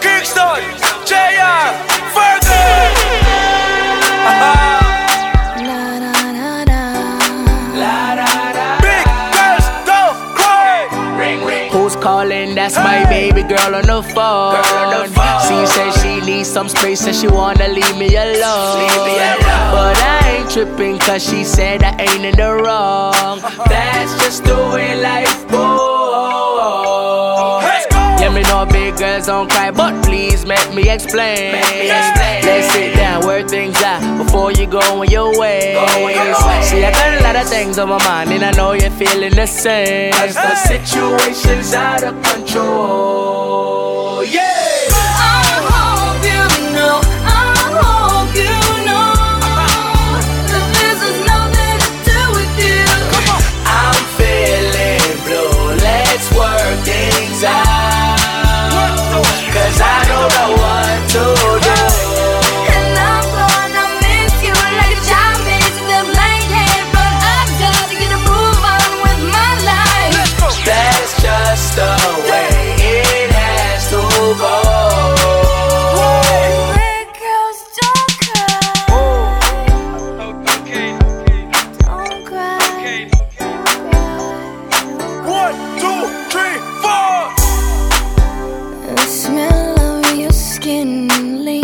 Kingston, JR, Fergie. Big girls don't. Who's calling? That's my baby girl on the phone. She said she needs some space and she wanna leave me alone. But I ain't tripping cause she said I ain't in the wrong. Don't cry, but please make me explain. Let's sit down where things out before you go on your way. See, I got a lot of things on my mind, and I know you're feeling the same. Cause the situation's out of control. Skin lingers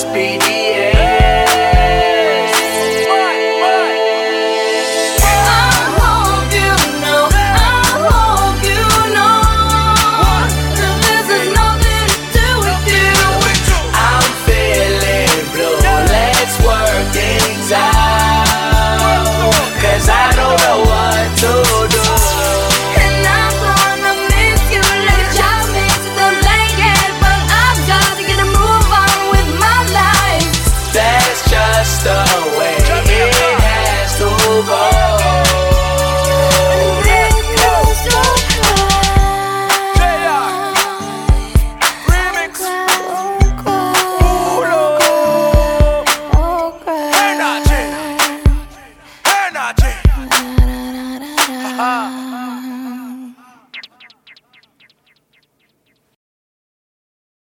speedy. Uh-huh.